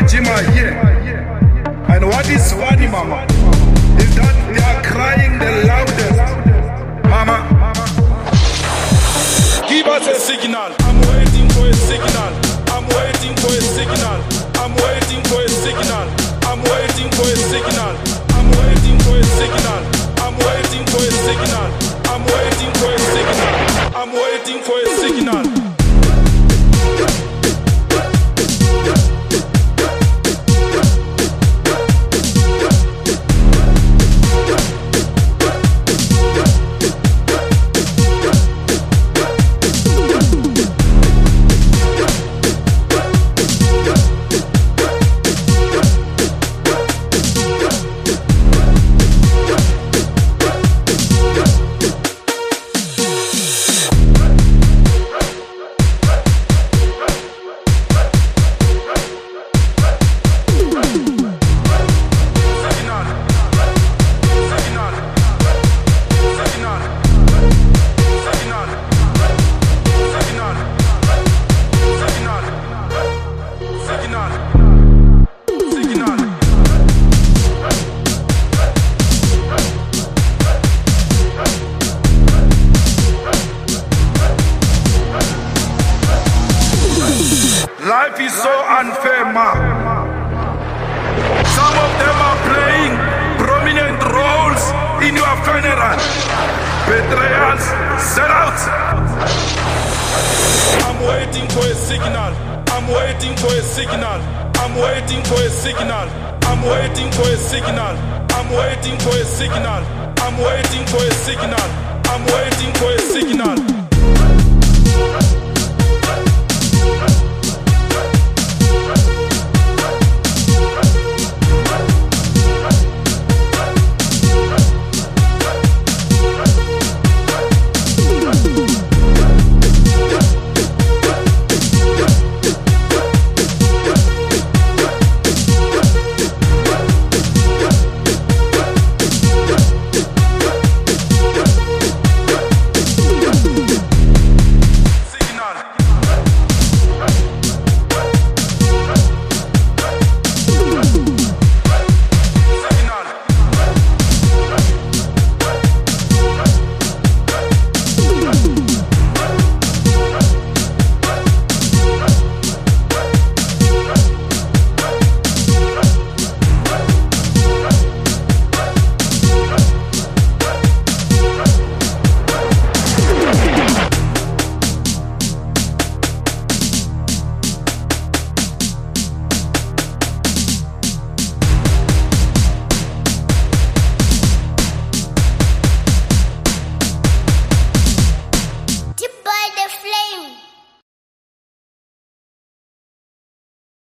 my ear. And what is funny, mama, is that they are crying the loudest. Mama, Give us a signal. I'm waiting for a signal. I'm waiting for a signal. I'm waiting for a signal. I'm waiting for a signal. I'm waiting for a signal. I'm waiting for a signal. I'm waiting for a signal. I'm waiting for a. Signal. Life is so unfair, ma. Some of them are playing prominent roles in your funeral. Betrayals, sellouts. I'm waiting for a signal. I'm waiting for a signal. I'm waiting for a signal. I'm waiting for a signal. I'm waiting for a signal. I'm waiting for a signal. I'm waiting for a signal.